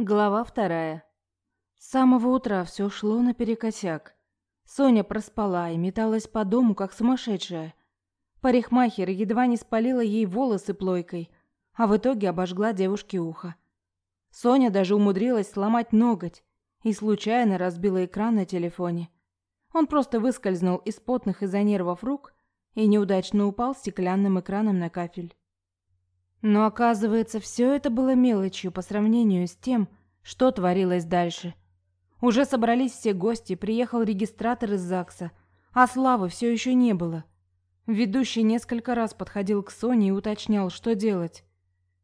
Глава вторая. С самого утра все шло наперекосяк. Соня проспала и металась по дому, как сумасшедшая. Парикмахер едва не спалила ей волосы плойкой, а в итоге обожгла девушке ухо. Соня даже умудрилась сломать ноготь и случайно разбила экран на телефоне. Он просто выскользнул из потных из-за нервов рук и неудачно упал стеклянным экраном на кафель. Но оказывается, все это было мелочью по сравнению с тем, что творилось дальше. Уже собрались все гости, приехал регистратор из ЗАГСа, а Славы все еще не было. Ведущий несколько раз подходил к Соне и уточнял, что делать.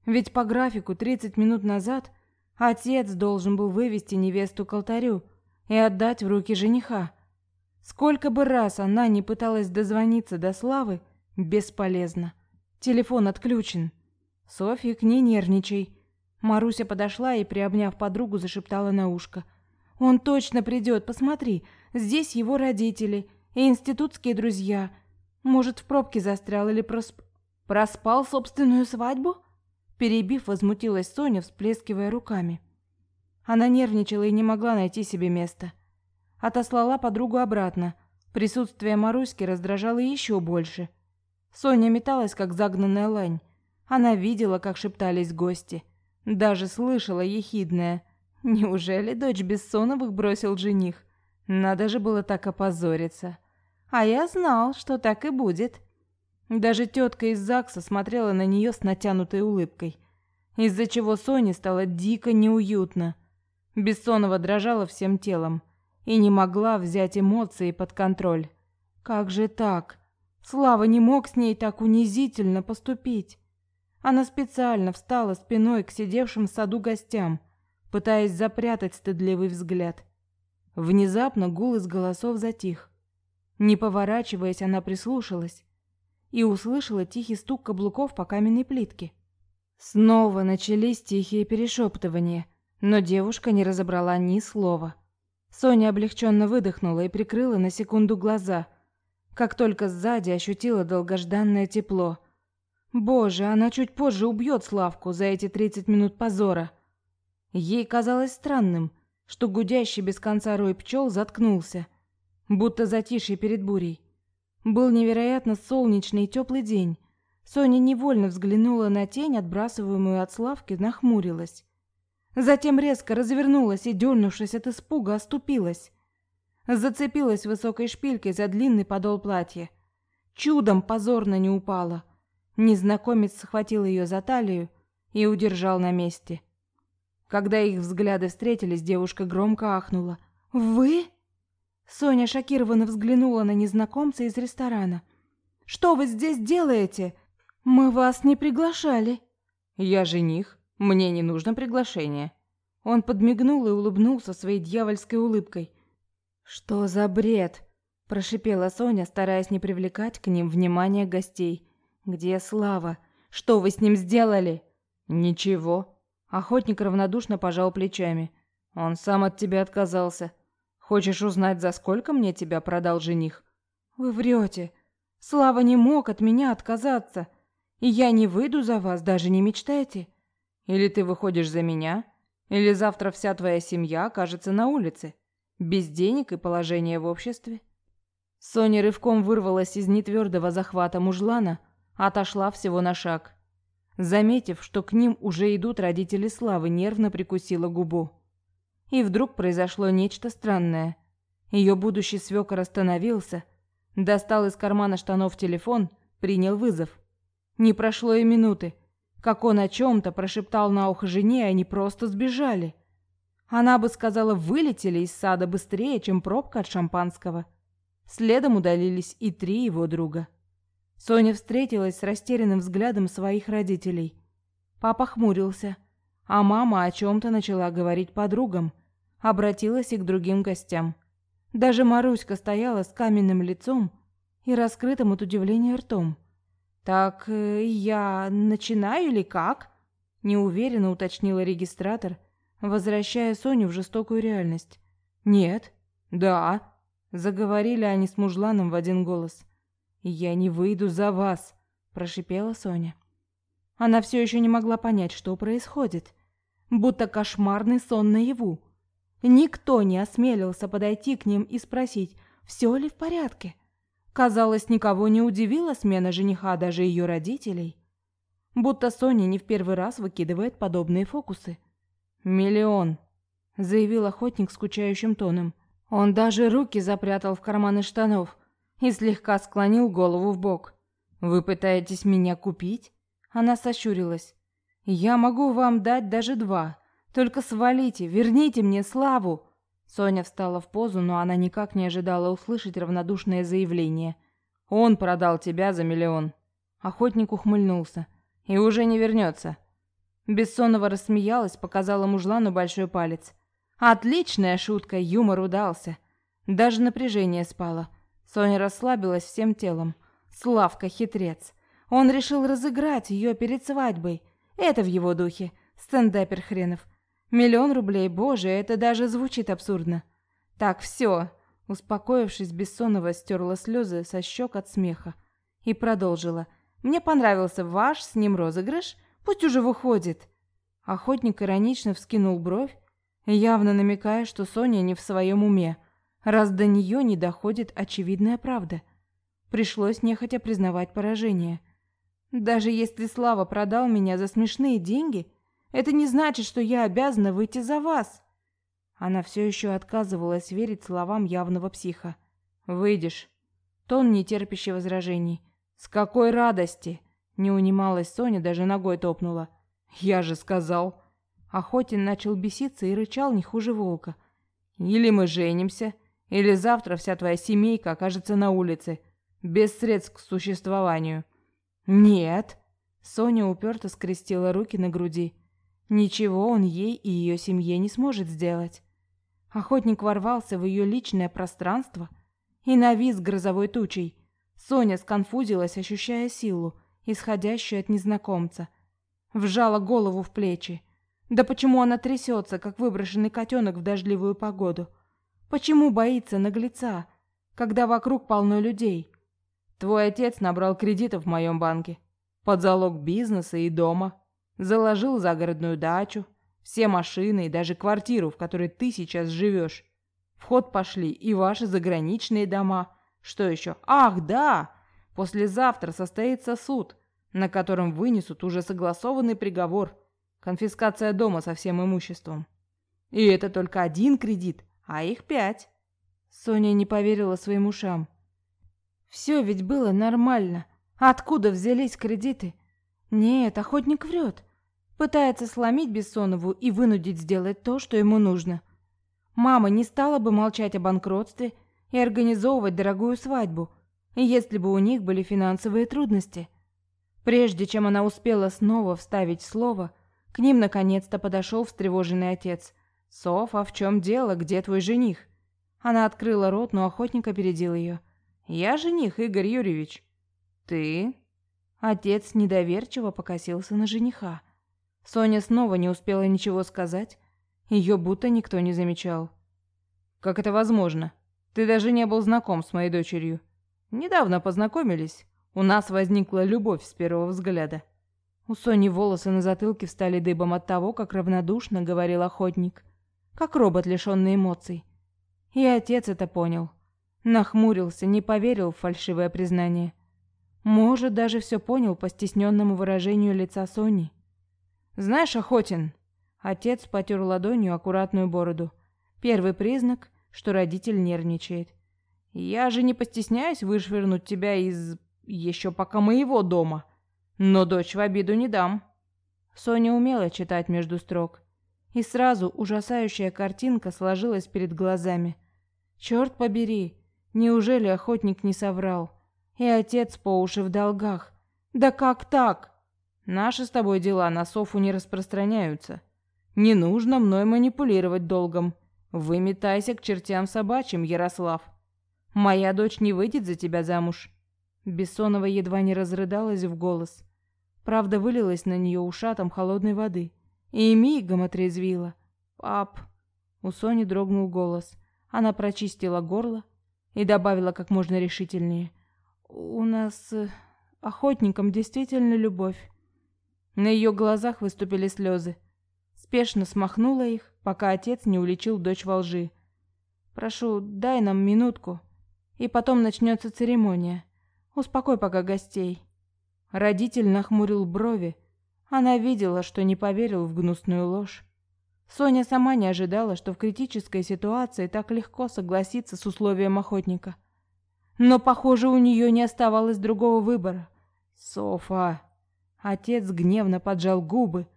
Ведь по графику 30 минут назад отец должен был вывести невесту к алтарю и отдать в руки жениха. Сколько бы раз она не пыталась дозвониться до Славы, бесполезно. Телефон отключен. «Софьик, не нервничай». Маруся подошла и, приобняв подругу, зашептала на ушко. «Он точно придет, посмотри. Здесь его родители и институтские друзья. Может, в пробке застрял или просп... проспал собственную свадьбу?» Перебив, возмутилась Соня, всплескивая руками. Она нервничала и не могла найти себе места. Отослала подругу обратно. Присутствие Маруськи раздражало еще больше. Соня металась, как загнанная лань. Она видела, как шептались гости. Даже слышала ехидное. Неужели дочь Бессоновых бросил жених? Надо же было так опозориться. А я знал, что так и будет. Даже тетка из ЗАГСа смотрела на нее с натянутой улыбкой, из-за чего Соне стало дико неуютно. Бессонова дрожала всем телом и не могла взять эмоции под контроль. Как же так? Слава не мог с ней так унизительно поступить. Она специально встала спиной к сидевшим в саду гостям, пытаясь запрятать стыдливый взгляд. Внезапно гул из голосов затих. Не поворачиваясь, она прислушалась и услышала тихий стук каблуков по каменной плитке. Снова начались тихие перешептывания, но девушка не разобрала ни слова. Соня облегченно выдохнула и прикрыла на секунду глаза, как только сзади ощутила долгожданное тепло – Боже, она чуть позже убьет Славку за эти 30 минут позора. Ей казалось странным, что гудящий без конца рой пчел заткнулся, будто затишье перед бурей. Был невероятно солнечный и теплый день. Соня невольно взглянула на тень, отбрасываемую от Славки, нахмурилась. Затем резко развернулась и, дернувшись от испуга, оступилась. Зацепилась высокой шпилькой за длинный подол платья. Чудом позорно не упала – Незнакомец схватил ее за талию и удержал на месте. Когда их взгляды встретились, девушка громко ахнула. «Вы?» Соня шокированно взглянула на незнакомца из ресторана. «Что вы здесь делаете? Мы вас не приглашали». «Я жених. Мне не нужно приглашение». Он подмигнул и улыбнулся своей дьявольской улыбкой. «Что за бред?» – прошипела Соня, стараясь не привлекать к ним внимания гостей. Где Слава? Что вы с ним сделали? Ничего. Охотник равнодушно пожал плечами. Он сам от тебя отказался. Хочешь узнать, за сколько мне тебя продал жених? Вы врете. Слава не мог от меня отказаться. И я не выйду за вас, даже не мечтайте. Или ты выходишь за меня, или завтра вся твоя семья окажется на улице, без денег и положения в обществе. Соня рывком вырвалась из нетвердого захвата мужлана, отошла всего на шаг. Заметив, что к ним уже идут родители Славы, нервно прикусила губу. И вдруг произошло нечто странное. Ее будущий свекор остановился, достал из кармана штанов телефон, принял вызов. Не прошло и минуты, как он о чем-то прошептал на ухо жене, и они просто сбежали. Она бы сказала, вылетели из сада быстрее, чем пробка от шампанского. Следом удалились и три его друга. Соня встретилась с растерянным взглядом своих родителей. Папа хмурился, а мама о чем-то начала говорить подругам, обратилась и к другим гостям. Даже Маруська стояла с каменным лицом и раскрытым от удивления ртом. «Так э, я начинаю или как?» – неуверенно уточнила регистратор, возвращая Соню в жестокую реальность. «Нет». «Да», – заговорили они с мужланом в один голос – «Я не выйду за вас», – прошипела Соня. Она все еще не могла понять, что происходит. будто кошмарный сон наяву. Никто не осмелился подойти к ним и спросить, все ли в порядке. Казалось, никого не удивила смена жениха, даже ее родителей. Будто Соня не в первый раз выкидывает подобные фокусы. «Миллион», — заявил охотник скучающим тоном. Он даже руки запрятал в карманы штанов и слегка склонил голову в бок. «Вы пытаетесь меня купить?» Она сощурилась. «Я могу вам дать даже два. Только свалите, верните мне славу!» Соня встала в позу, но она никак не ожидала услышать равнодушное заявление. «Он продал тебя за миллион». Охотник ухмыльнулся. «И уже не вернется». Бессонова рассмеялась, показала мужлану большой палец. «Отличная шутка, юмор удался». Даже напряжение спало. Соня расслабилась всем телом. Славка хитрец. Он решил разыграть ее перед свадьбой. Это в его духе. Стендапер хренов. Миллион рублей, боже, это даже звучит абсурдно. Так, все. Успокоившись, Бессонова стерла слезы со щек от смеха и продолжила. Мне понравился ваш с ним розыгрыш. Пусть уже выходит. Охотник иронично вскинул бровь, явно намекая, что Соня не в своем уме, раз до нее не доходит очевидная правда. Пришлось нехотя признавать поражение. Даже если Слава продал меня за смешные деньги, это не значит, что я обязана выйти за вас. Она все еще отказывалась верить словам явного психа. Выйдешь. Тон не терпящий возражений. С какой радости? Не унималась Соня, даже ногой топнула. Я же сказал. Охотин начал беситься и рычал не хуже волка. Или мы женимся, или завтра вся твоя семейка окажется на улице, без средств к существованию. Нет. Соня уперто скрестила руки на груди. Ничего он ей и ее семье не сможет сделать. Охотник ворвался в ее личное пространство и навис грозовой тучей. Соня сконфузилась, ощущая силу, исходящую от незнакомца. Вжала голову в плечи. Да почему она трясется, как выброшенный котенок в дождливую погоду? Почему боится наглеца, когда вокруг полно людей? Твой отец набрал кредитов в моем банке. Под залог бизнеса и дома. Заложил загородную дачу, все машины и даже квартиру, в которой ты сейчас живешь. В ход пошли и ваши заграничные дома. Что еще? Ах, да! Послезавтра состоится суд, на котором вынесут уже согласованный приговор. Конфискация дома со всем имуществом. И это только один кредит, а их пять. Соня не поверила своим ушам. Все ведь было нормально. Откуда взялись кредиты? Нет, охотник врет. Пытается сломить Бессонову и вынудить сделать то, что ему нужно. Мама не стала бы молчать о банкротстве и организовывать дорогую свадьбу, если бы у них были финансовые трудности. Прежде чем она успела снова вставить слово, к ним наконец-то подошел встревоженный отец. «Софа, в чем дело? Где твой жених?» Она открыла рот, но охотник опередил ее. «Я жених, Игорь Юрьевич». «Ты?» Отец недоверчиво покосился на жениха. Соня снова не успела ничего сказать. Ее будто никто не замечал. «Как это возможно? Ты даже не был знаком с моей дочерью. Недавно познакомились. У нас возникла любовь с первого взгляда». У Сони волосы на затылке встали дыбом от того, как равнодушно говорил охотник. Как робот, лишенный эмоций. И отец это понял. Нахмурился, не поверил в фальшивое признание. Может, даже все понял по стесненному выражению лица Сони. «Знаешь, Охотин...» Отец потер ладонью аккуратную бороду. Первый признак, что родитель нервничает. «Я же не постесняюсь вышвырнуть тебя из... еще пока моего дома. Но дочь в обиду не дам». Соня умела читать между строк. И сразу ужасающая картинка сложилась перед глазами. «Черт побери! Неужели охотник не соврал?» И отец по уши в долгах. Да как так? Наши с тобой дела на Софу не распространяются. Не нужно мной манипулировать долгом. Выметайся к чертям собачьим, Ярослав. Моя дочь не выйдет за тебя замуж. Бессонова едва не разрыдалась в голос. Правда вылилась на нее ушатом холодной воды и мигом отрезвила. Пап, у Сони дрогнул голос. Она прочистила горло и добавила как можно решительнее: у нас э, охотником действительно любовь. На ее глазах выступили слезы. Спешно смахнула их, пока отец не уличил дочь во лжи. «Прошу, дай нам минутку, и потом начнется церемония. Успокой пока гостей». Родитель нахмурил брови. Она видела, что не поверил в гнусную ложь. Соня сама не ожидала, что в критической ситуации так легко согласиться с условием охотника. Но, похоже, у нее не оставалось другого выбора. «Софа!» Отец гневно поджал губы,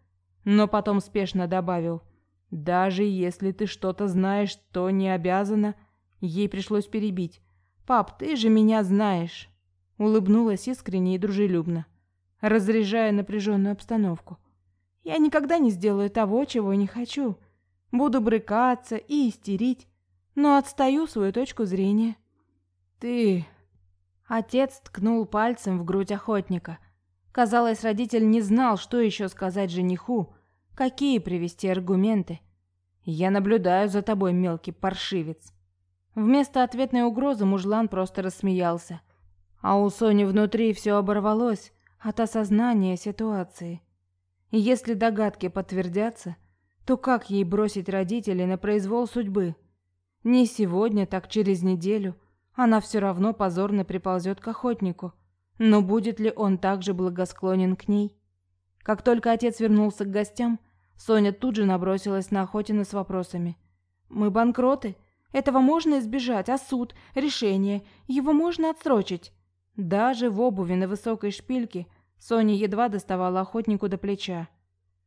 но потом спешно добавил. «Даже если ты что-то знаешь, то не обязана...» Ей пришлось перебить. «Пап, ты же меня знаешь!» Улыбнулась искренне и дружелюбно, разряжая напряженную обстановку. «Я никогда не сделаю того, чего не хочу. Буду брыкаться и истерить, но отстаю свою точку зрения». «Ты...» Отец ткнул пальцем в грудь охотника. Казалось, родитель не знал, что еще сказать жениху, какие привести аргументы. «Я наблюдаю за тобой, мелкий паршивец». Вместо ответной угрозы мужлан просто рассмеялся. А у Сони внутри все оборвалось от осознания ситуации. И если догадки подтвердятся, то как ей бросить родителей на произвол судьбы? Не сегодня, так через неделю – она все равно позорно приползет к охотнику. Но будет ли он также благосклонен к ней? Как только отец вернулся к гостям, Соня тут же набросилась на Охотина с вопросами. «Мы банкроты? Этого можно избежать, а суд, решение, его можно отсрочить?» Даже в обуви на высокой шпильке Соня едва доставала охотнику до плеча.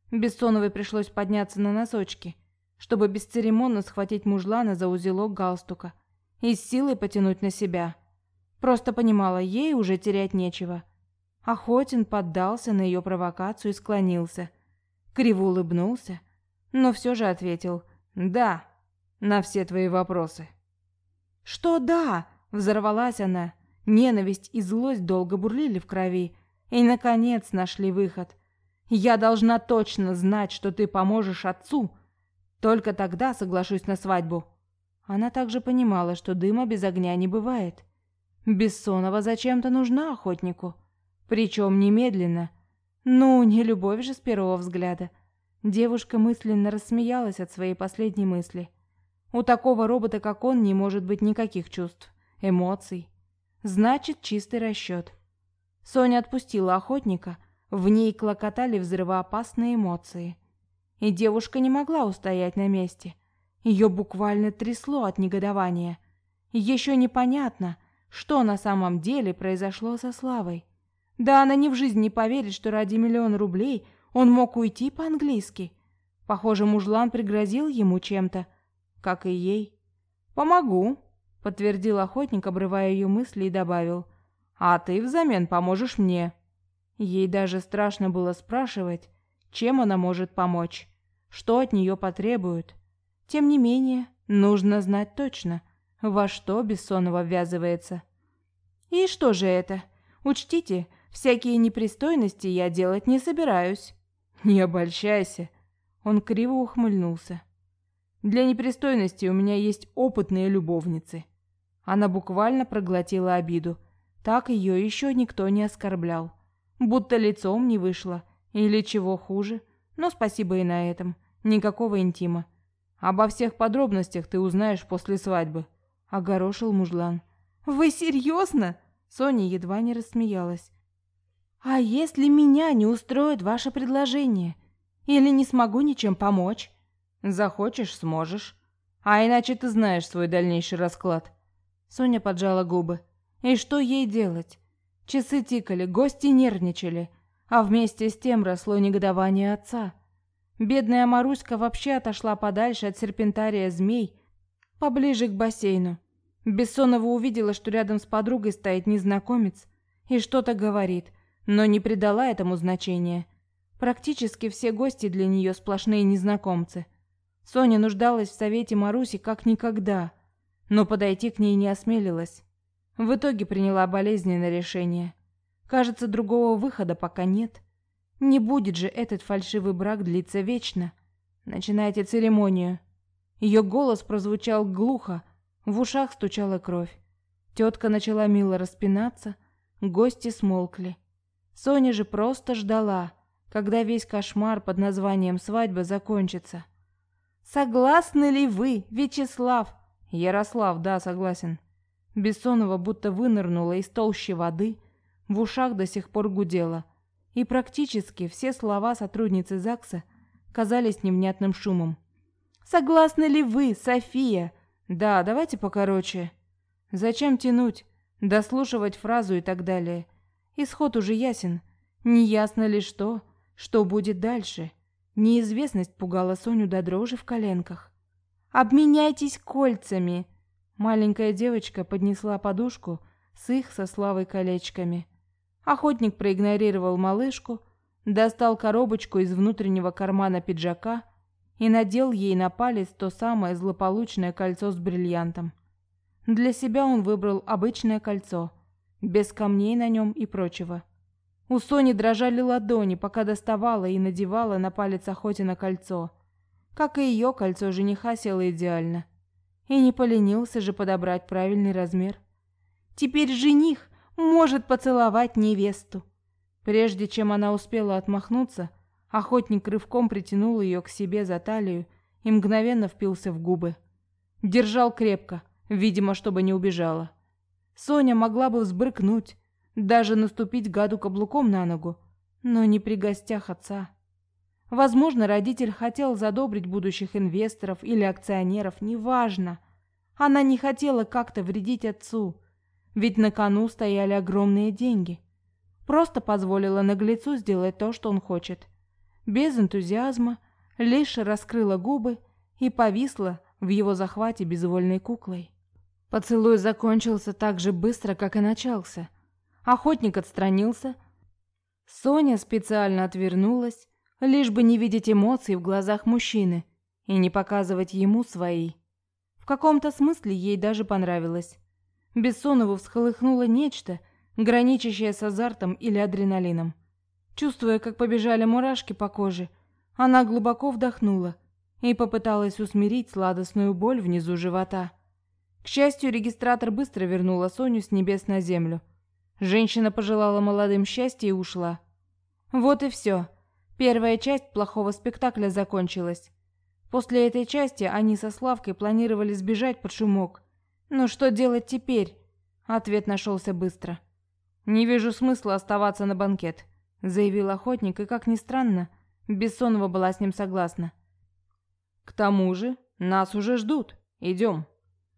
Бессоновой пришлось подняться на носочки, чтобы бесцеремонно схватить мужлана за узелок галстука – и с силой потянуть на себя. Просто понимала, ей уже терять нечего. Охотин поддался на ее провокацию и склонился. Криво улыбнулся, но все же ответил «да» на все твои вопросы. «Что «да»?» – взорвалась она. Ненависть и злость долго бурлили в крови и, наконец, нашли выход. «Я должна точно знать, что ты поможешь отцу. Только тогда соглашусь на свадьбу». Она также понимала, что дыма без огня не бывает. Бессонова зачем-то нужна охотнику. Причем немедленно. Ну, не любовь же с первого взгляда. Девушка мысленно рассмеялась от своей последней мысли. У такого робота, как он, не может быть никаких чувств, эмоций. Значит, чистый расчет. Соня отпустила охотника, в ней клокотали взрывоопасные эмоции. И девушка не могла устоять на месте. Ее буквально трясло от негодования. Еще непонятно, что на самом деле произошло со Славой. Да она ни в жизнь не поверит, что ради миллиона рублей он мог уйти по-английски. Похоже, мужлан пригрозил ему чем-то, как и ей. «Помогу», — подтвердил охотник, обрывая ее мысли, и добавил. «А ты взамен поможешь мне». Ей даже страшно было спрашивать, чем она может помочь, что от нее потребуют. Тем не менее, нужно знать точно, во что Бессонова ввязывается. И что же это? Учтите, всякие непристойности я делать не собираюсь. Не обольщайся. Он криво ухмыльнулся. Для непристойности у меня есть опытные любовницы. Она буквально проглотила обиду. Так ее еще никто не оскорблял. Будто лицом не вышло. Или чего хуже. Но спасибо и на этом. Никакого интима. Обо всех подробностях ты узнаешь после свадьбы», — огорошил мужлан. «Вы серьезно?» Соня едва не рассмеялась. «А если меня не устроит ваше предложение? Или не смогу ничем помочь?» «Захочешь — сможешь. А иначе ты знаешь свой дальнейший расклад». Соня поджала губы. «И что ей делать?» Часы тикали, гости нервничали, а вместе с тем росло негодование отца. Бедная Маруська вообще отошла подальше от серпентария змей, поближе к бассейну. Бессонова увидела, что рядом с подругой стоит незнакомец и что-то говорит, но не придала этому значения. Практически все гости для нее сплошные незнакомцы. Соня нуждалась в совете Маруси как никогда, но подойти к ней не осмелилась. В итоге приняла болезненное решение. Кажется, другого выхода пока нет. Не будет же этот фальшивый брак длиться вечно. Начинайте церемонию. Ее голос прозвучал глухо, в ушах стучала кровь. Тетка начала мило распинаться, гости смолкли. Соня же просто ждала, когда весь кошмар под названием свадьба закончится. Согласны ли вы, Вячеслав? Ярослав, да, согласен. Бессонова будто вынырнула из толщи воды, в ушах до сих пор гудело, и практически все слова сотрудницы ЗАГСа казались невнятным шумом. Согласны ли вы, София? Да, давайте покороче. Зачем тянуть, дослушивать фразу и так далее? Исход уже ясен. Неясно ли что, что будет дальше? Неизвестность пугала Соню до дрожи в коленках. «Обменяйтесь кольцами!» Маленькая девочка поднесла подушку с их со Славой колечками. Охотник проигнорировал малышку, достал коробочку из внутреннего кармана пиджака и надел ей на палец то самое злополучное кольцо с бриллиантом. Для себя он выбрал обычное кольцо, без камней на нем и прочего. У Сони дрожали ладони, пока доставала и надевала на палец Охотина кольцо. Как и ее кольцо жениха село идеально. И не поленился же подобрать правильный размер. Теперь жених может поцеловать невесту. Прежде чем она успела отмахнуться, охотник рывком притянул ее к себе за талию и мгновенно впился в губы. Держал крепко, видимо, чтобы не убежала. Соня могла бы взбрыкнуть, даже наступить гаду каблуком на ногу, но не при гостях отца. Возможно, родитель хотел задобрить будущих инвесторов или акционеров, неважно. Она не хотела как-то вредить отцу, ведь на кону стояли огромные деньги. Просто позволила наглецу сделать то, что он хочет. Без энтузиазма, лишь раскрыла губы и повисла в его захвате безвольной куклой. Поцелуй закончился так же быстро, как и начался – Охотник отстранился. Соня специально отвернулась, лишь бы не видеть эмоций в глазах мужчины и не показывать ему свои. В каком-то смысле ей даже понравилось. Бессонову всколыхнуло нечто, граничащее с азартом или адреналином. Чувствуя, как побежали мурашки по коже, она глубоко вдохнула и попыталась усмирить сладостную боль внизу живота. К счастью, регистратор быстро вернула Соню с небес на землю – Женщина пожелала молодым счастья и ушла. Вот и все. Первая часть плохого спектакля закончилась. После этой части они со Славкой планировали сбежать под шумок. Но что делать теперь? Ответ нашелся быстро. «Не вижу смысла оставаться на банкет», — заявил охотник, и, как ни странно, Бессонова была с ним согласна. «К тому же нас уже ждут. Идем».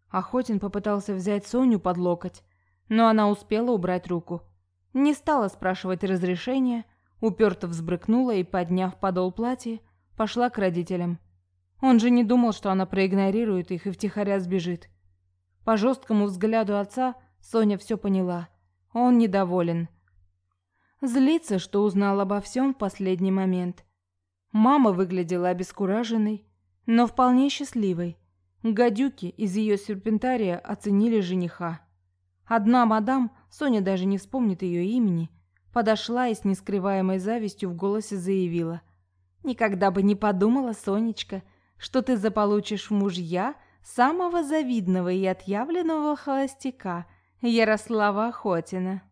Охотин попытался взять Соню под локоть, но она успела убрать руку. Не стала спрашивать разрешения, уперто взбрыкнула и, подняв подол платья, пошла к родителям. Он же не думал, что она проигнорирует их и втихаря сбежит. По жесткому взгляду отца Соня все поняла. Он недоволен. Злится, что узнал обо всем в последний момент. Мама выглядела обескураженной, но вполне счастливой. Гадюки из ее серпентария оценили жениха. Одна мадам, Соня даже не вспомнит ее имени, подошла и с нескрываемой завистью в голосе заявила. «Никогда бы не подумала, Сонечка, что ты заполучишь мужья самого завидного и отъявленного холостяка, Ярослава Охотина».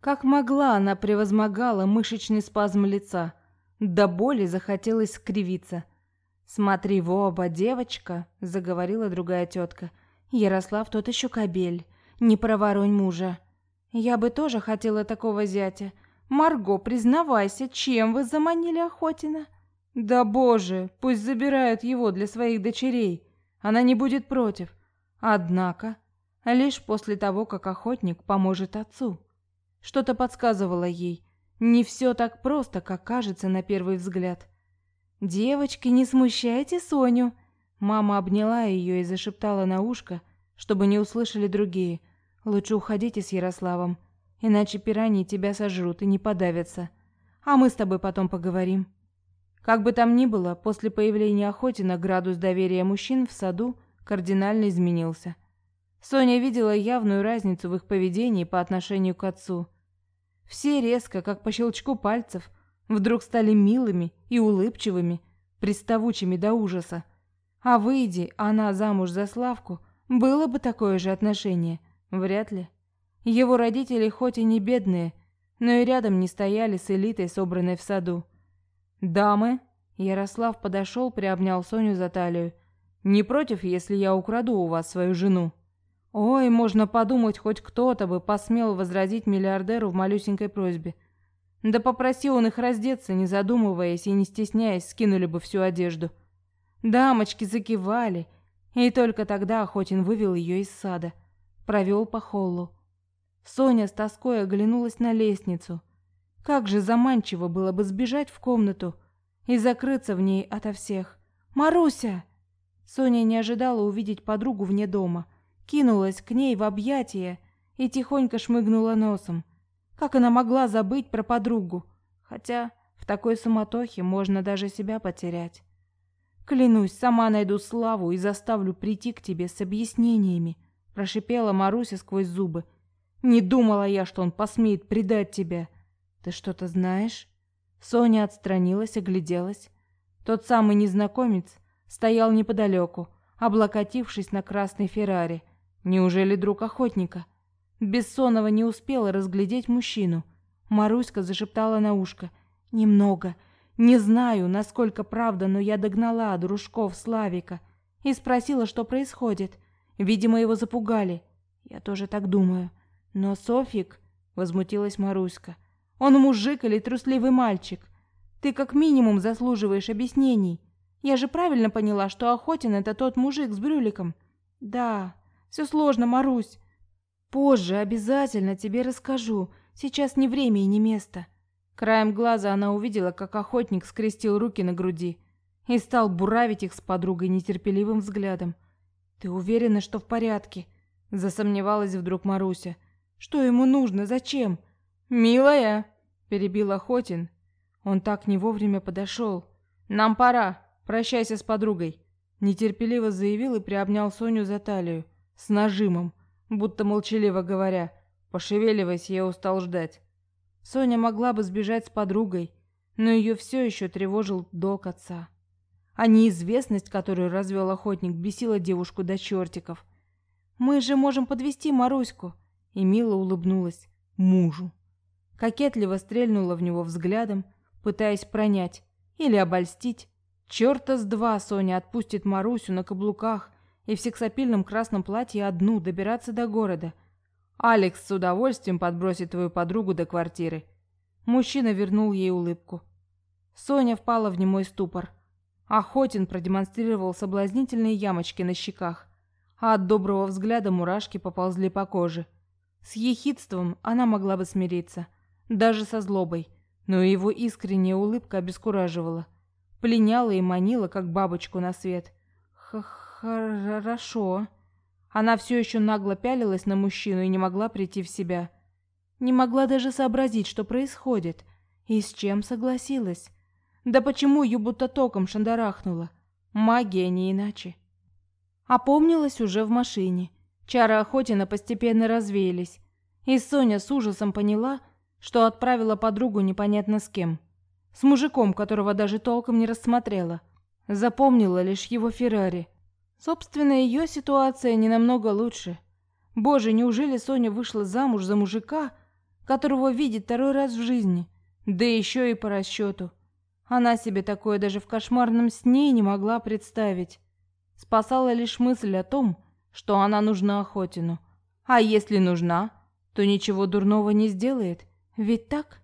Как могла, она превозмогала мышечный спазм лица. До боли захотелось скривиться. «Смотри в оба, девочка», — заговорила другая тетка. «Ярослав тот еще кобель. Не проворонь мужа. Я бы тоже хотела такого зятя. Марго, признавайся, чем вы заманили Охотина? Да боже, пусть забирают его для своих дочерей. Она не будет против. Однако, лишь после того, как охотник поможет отцу. Что-то подсказывало ей. Не все так просто, как кажется на первый взгляд. «Девочки, не смущайте Соню!» Мама обняла ее и зашептала на ушко, чтобы не услышали другие. Лучше уходите с Ярославом, иначе пираньи тебя сожрут и не подавятся. А мы с тобой потом поговорим. Как бы там ни было, после появления Охотина градус доверия мужчин в саду кардинально изменился. Соня видела явную разницу в их поведении по отношению к отцу. Все резко, как по щелчку пальцев, вдруг стали милыми и улыбчивыми, приставучими до ужаса. А выйди она замуж за Славку, было бы такое же отношение – Вряд ли. Его родители хоть и не бедные, но и рядом не стояли с элитой, собранной в саду. «Дамы?» Ярослав подошел, приобнял Соню за талию. «Не против, если я украду у вас свою жену?» Ой, можно подумать, хоть кто-то бы посмел возразить миллиардеру в малюсенькой просьбе. Да попроси он их раздеться, не задумываясь и не стесняясь, скинули бы всю одежду. Дамочки закивали, и только тогда Охотин вывел ее из сада, провел по холлу. Соня с тоской оглянулась на лестницу. Как же заманчиво было бы сбежать в комнату и закрыться в ней ото всех. «Маруся!» Соня не ожидала увидеть подругу вне дома – кинулась к ней в объятия и тихонько шмыгнула носом. Как она могла забыть про подругу? Хотя в такой суматохе можно даже себя потерять. Клянусь, сама найду Славу и заставлю прийти к тебе с объяснениями, прошипела Маруся сквозь зубы. Не думала я, что он посмеет предать тебя. Ты что-то знаешь? Соня отстранилась, огляделась. Тот самый незнакомец стоял неподалеку, облокотившись на красный Феррари. Неужели друг охотника? Бессонова не успела разглядеть мужчину. Маруська зашептала на ушко. «Немного. Не знаю, насколько правда, но я догнала дружков Славика и спросила, что происходит. Видимо, его запугали. Я тоже так думаю. Но Софик...» — возмутилась Маруська. «Он мужик или трусливый мальчик? Ты как минимум заслуживаешь объяснений. Я же правильно поняла, что Охотин — это тот мужик с брюликом?» «Да», все сложно, Марусь. Позже обязательно тебе расскажу. Сейчас не время и не место. Краем глаза она увидела, как охотник скрестил руки на груди и стал буравить их с подругой нетерпеливым взглядом. Ты уверена, что в порядке? Засомневалась вдруг Маруся. Что ему нужно? Зачем? Милая, перебил Охотин. Он так не вовремя подошел. Нам пора. Прощайся с подругой. Нетерпеливо заявил и приобнял Соню за талию с нажимом, будто молчаливо говоря «Пошевеливайся, я устал ждать». Соня могла бы сбежать с подругой, но ее все еще тревожил долг отца. А неизвестность, которую развел охотник, бесила девушку до чертиков. «Мы же можем подвести Маруську!» И мило улыбнулась мужу. Кокетливо стрельнула в него взглядом, пытаясь пронять или обольстить. Черта с два Соня отпустит Марусю на каблуках и в сексапильном красном платье одну добираться до города. Алекс с удовольствием подбросит твою подругу до квартиры. Мужчина вернул ей улыбку. Соня впала в немой ступор. Охотин продемонстрировал соблазнительные ямочки на щеках, а от доброго взгляда мурашки поползли по коже. С ехидством она могла бы смириться, даже со злобой, но его искренняя улыбка обескураживала, пленяла и манила, как бабочку на свет. Хах. Хорошо. Она все еще нагло пялилась на мужчину и не могла прийти в себя. Не могла даже сообразить, что происходит, и с чем согласилась. Да почему ее будто током шандарахнуло? Магия не иначе. Опомнилась уже в машине. Чары Охотина постепенно развеялись, и Соня с ужасом поняла, что отправила подругу непонятно с кем. С мужиком, которого даже толком не рассмотрела. Запомнила лишь его Феррари – Собственно, ее ситуация не намного лучше. Боже, неужели Соня вышла замуж за мужика, которого видит второй раз в жизни, да еще и по расчету? Она себе такое даже в кошмарном сне не могла представить. Спасала лишь мысль о том, что она нужна Охотину. А если нужна, то ничего дурного не сделает. Ведь так?